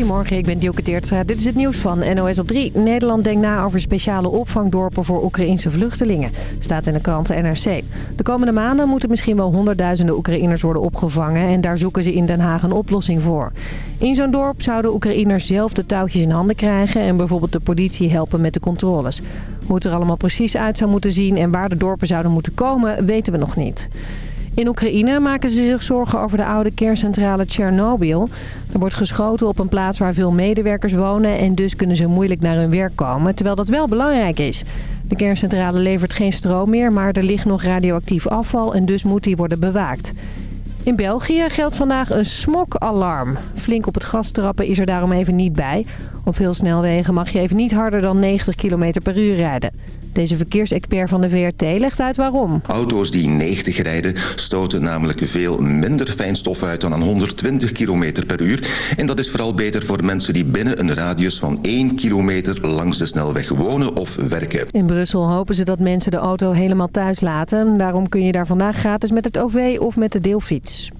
Goedemorgen, ik ben Dielke Teertstra. Dit is het nieuws van NOS op 3. Nederland denkt na over speciale opvangdorpen voor Oekraïnse vluchtelingen. Staat in de krant NRC. De komende maanden moeten misschien wel honderdduizenden Oekraïners worden opgevangen... en daar zoeken ze in Den Haag een oplossing voor. In zo'n dorp zouden Oekraïners zelf de touwtjes in handen krijgen... en bijvoorbeeld de politie helpen met de controles. Hoe het er allemaal precies uit zou moeten zien en waar de dorpen zouden moeten komen, weten we nog niet. In Oekraïne maken ze zich zorgen over de oude kerncentrale Tsjernobyl. Er wordt geschoten op een plaats waar veel medewerkers wonen... en dus kunnen ze moeilijk naar hun werk komen, terwijl dat wel belangrijk is. De kerncentrale levert geen stroom meer, maar er ligt nog radioactief afval... en dus moet die worden bewaakt. In België geldt vandaag een smokalarm. Flink op het gas trappen is er daarom even niet bij. Op veel snelwegen mag je even niet harder dan 90 km per uur rijden. Deze verkeersexpert van de VRT legt uit waarom. Auto's die 90 rijden stoten namelijk veel minder fijnstof uit dan aan 120 km per uur. En dat is vooral beter voor mensen die binnen een radius van 1 kilometer langs de snelweg wonen of werken. In Brussel hopen ze dat mensen de auto helemaal thuis laten. Daarom kun je daar vandaag gratis met het OV of met de deelfiets.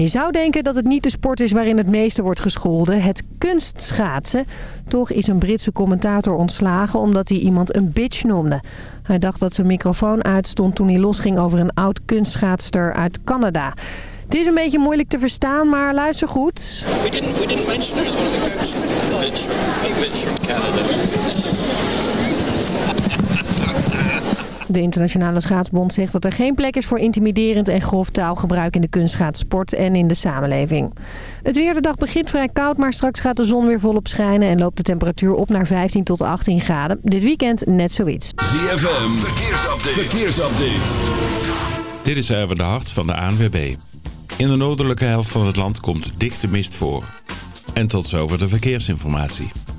Je zou denken dat het niet de sport is waarin het meeste wordt gescholden, het kunstschaatsen. Toch is een Britse commentator ontslagen omdat hij iemand een bitch noemde. Hij dacht dat zijn microfoon uitstond toen hij losging over een oud kunstschaatster uit Canada. Het is een beetje moeilijk te verstaan, maar luister goed. We bitch from Canada. De Internationale Schaatsbond zegt dat er geen plek is voor intimiderend en grof taalgebruik in de kunstschaatsport en in de samenleving. Het weer de dag begint vrij koud, maar straks gaat de zon weer volop schijnen en loopt de temperatuur op naar 15 tot 18 graden. Dit weekend net zoiets. ZFM, verkeersupdate. verkeersupdate. Dit is even de hart van de ANWB. In de noordelijke helft van het land komt dichte mist voor. En tot zover de verkeersinformatie.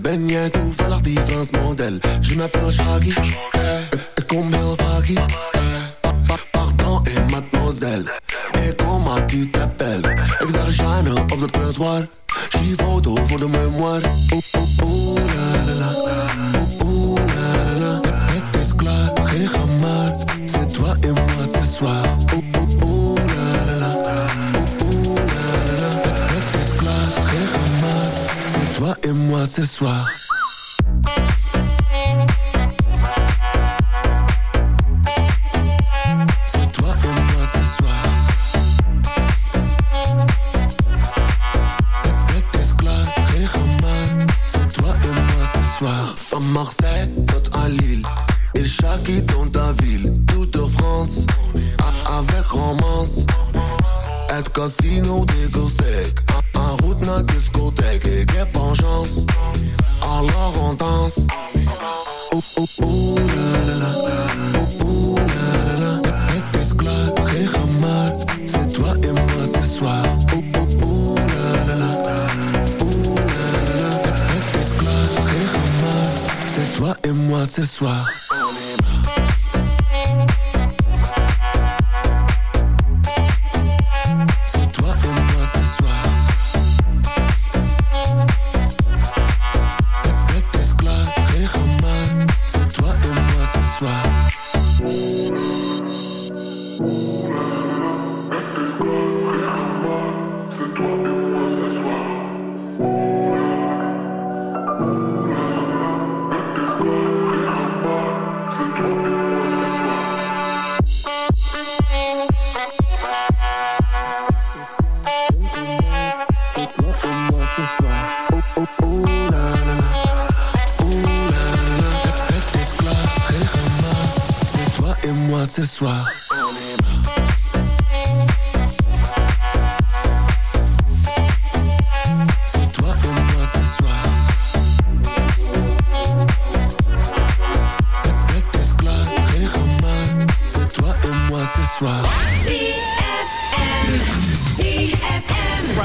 Ben jij toevallig die Frans model? Je m'appelle Shaggy, eh, ik kom heel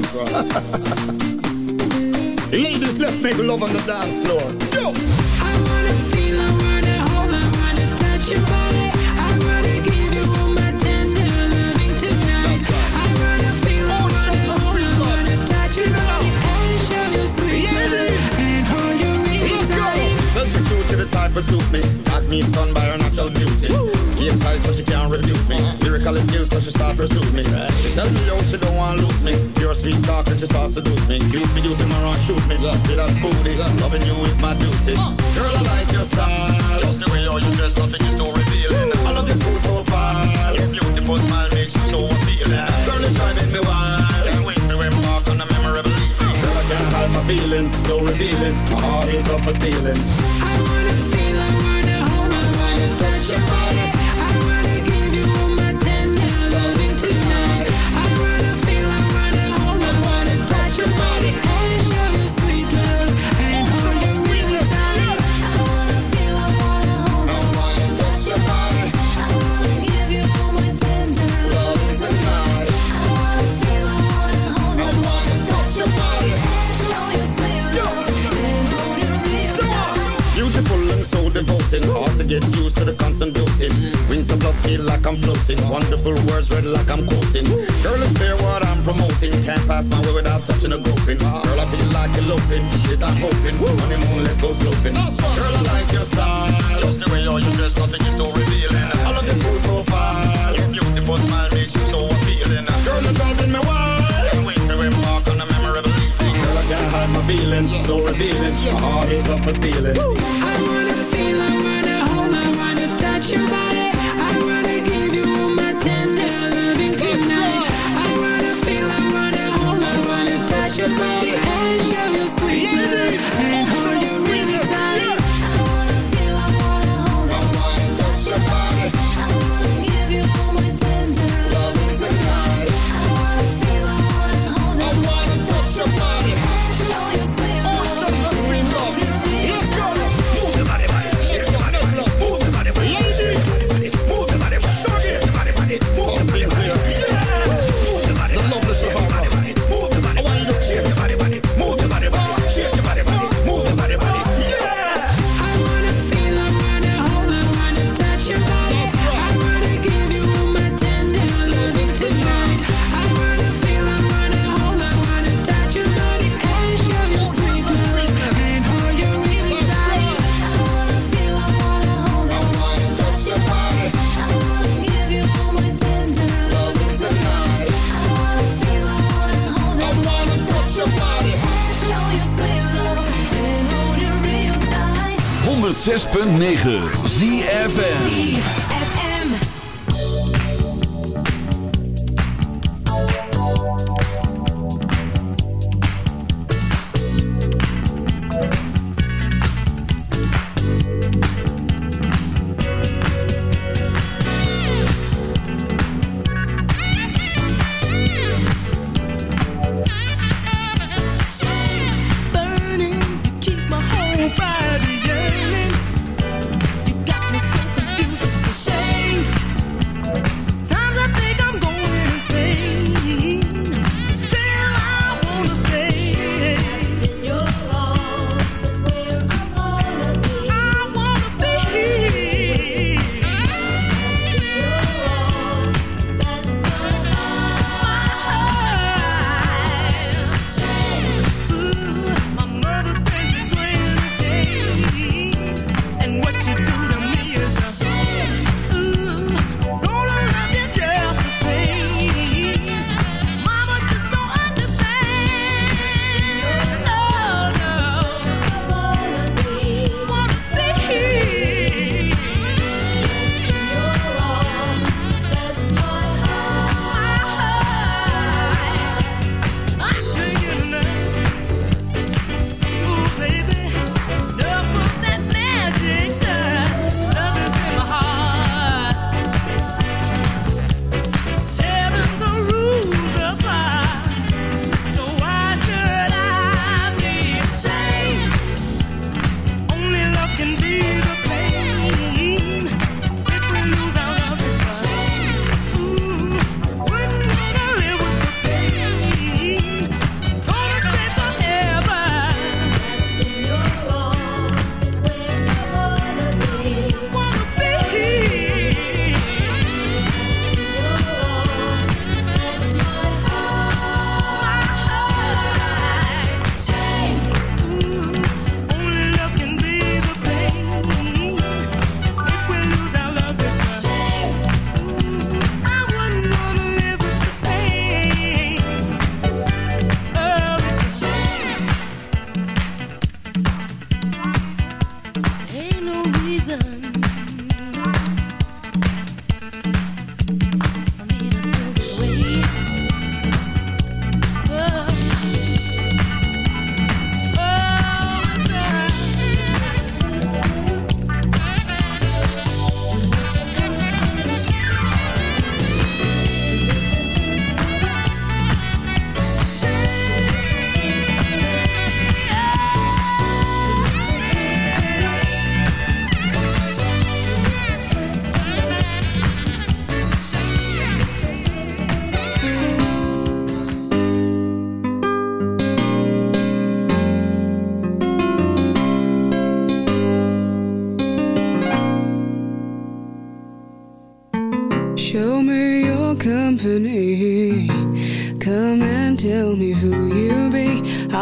Ladies, let's make love on the dance floor. Yo. I wanna feel, I wanna hold, I wanna touch your body. I wanna give you all my loving tonight. I wanna feel, I wanna hold, I wanna touch your body and you to the type of suit me. Got me stunned by her natural beauty. Game tight so she can't refuse me. Lyrical skills so she start pursue me. She tell me yo she don't want lose me. She starts to seduce me. You be using my run shoot me. See that booty. Loving you is my duty. Girl I like your style. Just the way you you dress, nothing is too revealing. I love your cool profile. Your beautiful smile makes you so appealing. Girl it's driving me wild. Can't wait to embark on a memorable evening. Girl I can't hide my feelings, so revealing. My heart is up for stealing. I'm floating. Wonderful words read like I'm quoting. Girl, it's clear what I'm promoting. Can't pass my way without touching a groping. Girl, I feel like eloping. Yes, I'm hoping. Honeymoon, let's go sloping. Girl, I like your style. Just the way you you dress, nothing is too revealing. I love your cool profile. Your beautiful smile makes you so appealing. Girl, you're driving me wild. Can't wait to embark on a memorable evening. Girl, I can't hide my feelings. So revealing. My heart is up for stealing. I wanna feel, I wanna hold, I wanna touch your body.